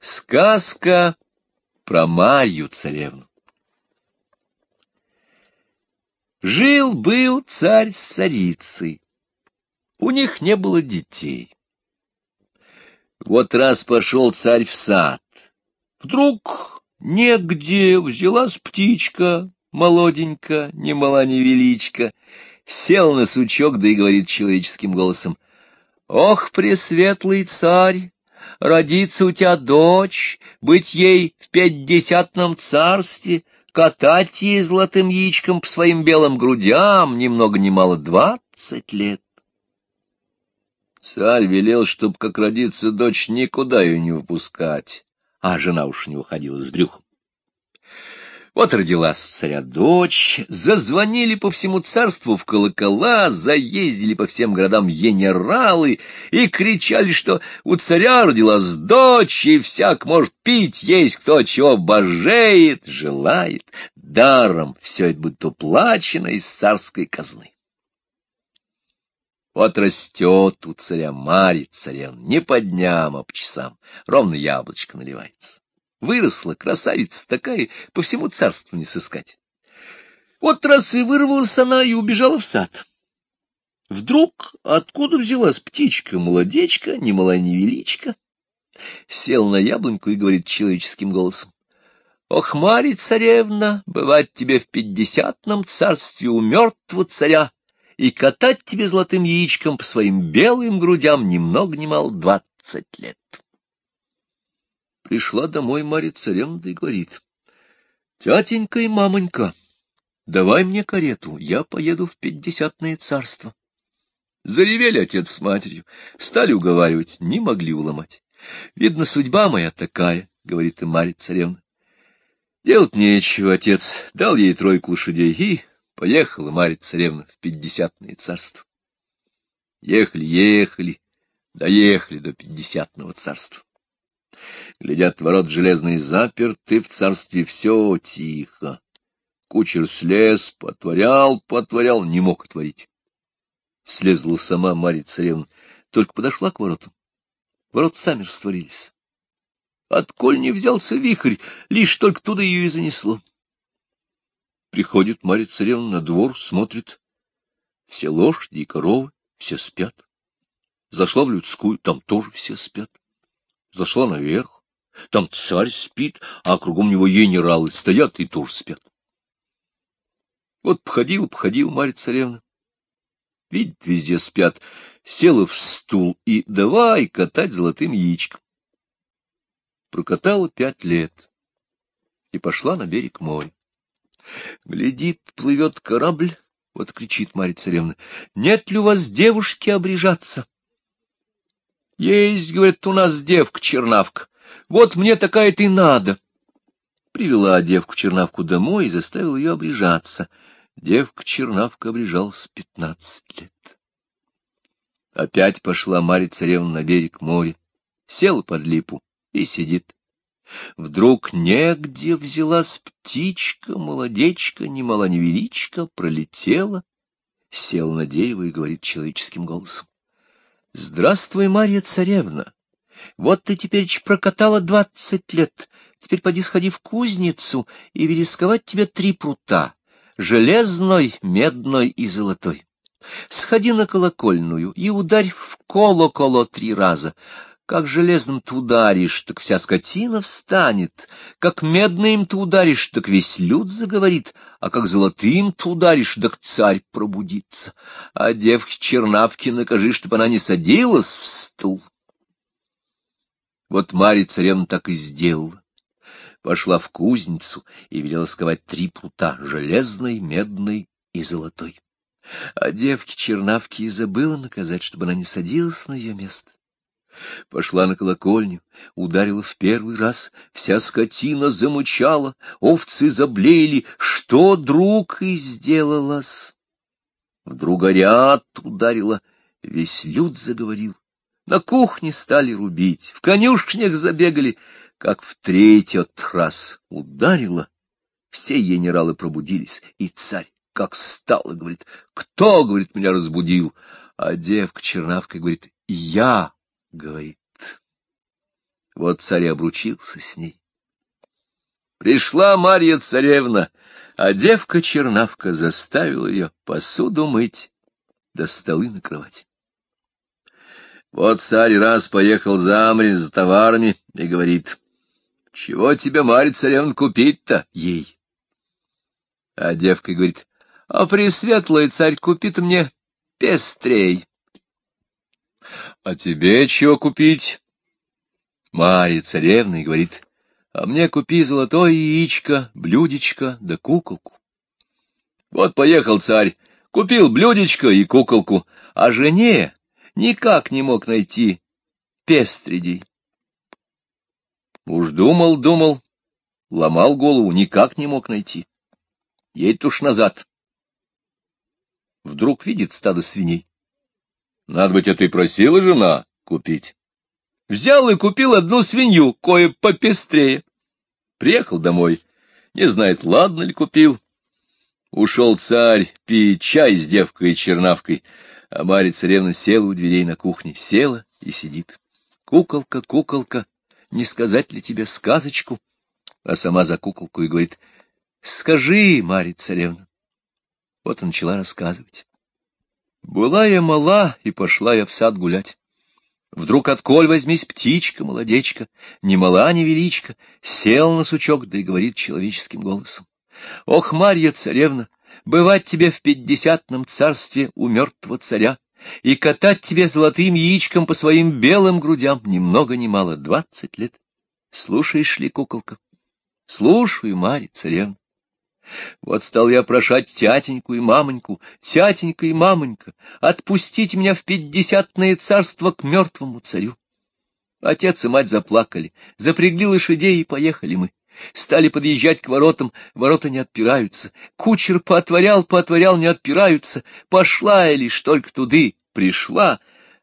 Сказка про Марью царевну. Жил-был царь с царицей. У них не было детей. Вот раз пошел царь в сад. Вдруг негде взялась птичка, молоденька, ни мала ни величка, сел на сучок, да и говорит человеческим голосом. «Ох, пресветлый царь, родится у тебя дочь, быть ей в пятидесятном царстве, катать ей золотым яичком по своим белым грудям, ни много ни мало двадцать лет. Царь велел, чтоб, как родится дочь, никуда ее не выпускать, а жена уж не уходила с брюхом. Вот родилась царя дочь, зазвонили по всему царству в колокола, заездили по всем городам генералы и кричали, что у царя родилась дочь, и всяк может пить, есть кто чего божеет, желает. Даром все это будет уплачено из царской казны. Вот растет у царя Марья царевна, не по дням, а по часам, ровно яблочко наливается. Выросла красавица такая, по всему царству не сыскать. Вот раз и вырвалась она и убежала в сад. Вдруг откуда взялась птичка-молодечка, ни мала ни величка? Сел на яблоньку и говорит человеческим голосом. Ох, Марья царевна, бывать тебе в пятидесятном царстве у мертвого царя и катать тебе золотым яичком по своим белым грудям ни много ни мало двадцать лет. Пришла домой Марья царевна и говорит, — Тятенька и мамонька, давай мне карету, я поеду в пятидесятное царство. Заревели отец с матерью, стали уговаривать, не могли уломать. Видно, судьба моя такая, — говорит им Марья царевна. Делать нечего, отец дал ей тройку лошадей, и поехала Марья царевна в пятидесятное царство. Ехали, ехали, доехали до пятидесятного царства. Глядят, ворот железные заперты, в царстве все тихо. Кучер слез, потворял, потворял, не мог отворить. Слезла сама Марья царевна, только подошла к воротам. Ворот сами растворились. Отколь не взялся вихрь, лишь только туда ее и занесло. Приходит Марья царевна на двор, смотрит. Все лошади и коровы, все спят. Зашла в людскую, там тоже все спят зашла наверх. Там царь спит, а кругом него генералы стоят и тоже спят. Вот походил, походил Марья царевна. Видит, везде спят. Села в стул и давай катать золотым яичком. Прокатала пять лет и пошла на берег моря. Глядит, плывет корабль, вот кричит Марья царевна, нет ли у вас девушки обрежаться? Есть, говорит, у нас девка-чернавка. Вот мне такая-то и надо. Привела девку-чернавку домой и заставила ее обрежаться. Девка-чернавка обрежалась пятнадцать лет. Опять пошла Марья царевна на берег моря, села под липу и сидит. Вдруг негде взялась птичка, молодечка, ни мала ни величка, пролетела, села на дерево и говорит человеческим голосом. — Здравствуй, Марья царевна! Вот ты теперь прокатала двадцать лет, теперь поди сходи в кузницу и вели сковать тебе три прута — железной, медной и золотой. Сходи на колокольную и ударь в колоколо три раза, как железным ты ударишь, так вся скотина встанет, как медным ты ударишь, так весь люд заговорит, а как золотым ты ударишь, так царь пробудится. А девке чернавке накажи, чтоб она не садилась в стул. Вот Марья царевна так и сделала. Пошла в кузницу и велела сковать три прута — железный, медный и золотой. А девке чернавке и забыла наказать, чтобы она не садилась на ее место. Пошла на колокольню, ударила в первый раз, вся скотина замычала, овцы заблеяли, что, друг, и сделалось. Вдруг горят ударила, весь люд заговорил. На кухне стали рубить, в конюшнях забегали, как в третий раз ударила. Все генералы пробудились, и царь как стал говорит, кто, говорит, меня разбудил? А девка чернавка говорит, я говорит. Вот царь обручился с ней. Пришла Марья царевна, а девка-чернавка заставила ее посуду мыть, да столы накрывать. Вот царь раз поехал за Амрин за товарами и говорит, «Чего тебе, Марья царевна, купить-то ей?» А девка говорит, «А пресветлый царь купит мне пестрей». «А тебе чего купить?» Марья царевна и говорит, «А мне купи золотое яичко, блюдечко да куколку». Вот поехал царь, купил блюдечко и куколку, а жене никак не мог найти пестредей. Уж думал, думал, ломал голову, никак не мог найти. Едет уж назад. Вдруг видит стадо свиней. Надо быть, это и просила жена купить. Взял и купил одну свинью, кое попестрее. Приехал домой, не знает, ладно ли купил. Ушел царь пить чай с девкой и чернавкой, а Марья царевна села у дверей на кухне, села и сидит. Куколка, куколка, не сказать ли тебе сказочку? А сама за куколку и говорит, скажи, Марья царевна. Вот и начала рассказывать. Была я мала, и пошла я в сад гулять. Вдруг отколь возьмись птичка, молодечка, ни мала, ни величка, сел на сучок, да и говорит человеческим голосом. Ох, Марья царевна, бывать тебе в пятидесятном царстве у мертвого царя и катать тебе золотым яичком по своим белым грудям ни много ни мало двадцать лет. Слушаешь ли, куколка? Слушаю, Марья царевна. Вот стал я прошать тятеньку и мамоньку, тятенька и мамонька, отпустите меня в пятидесятное царство к мертвому царю. Отец и мать заплакали, запрягли лошадей и поехали мы. Стали подъезжать к воротам, ворота не отпираются. Кучер поотворял, поотворял, не отпираются. Пошла я лишь только туды, пришла.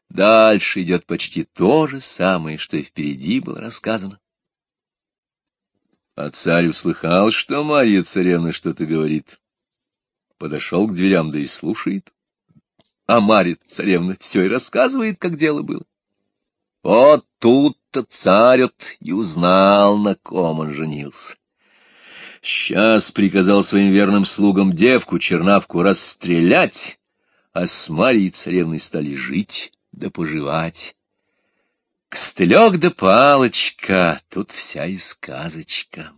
Дальше идет почти то же самое, что и впереди было рассказано. А царь услыхал, что Марья царевна что-то говорит. Подошел к дверям, да и слушает. А Марья царевна все и рассказывает, как дело было. Вот тут-то царь и узнал, на ком он женился. Сейчас приказал своим верным слугам девку-чернавку расстрелять, а с Марьей царевной стали жить да поживать. Костылек да палочка, тут вся и сказочка.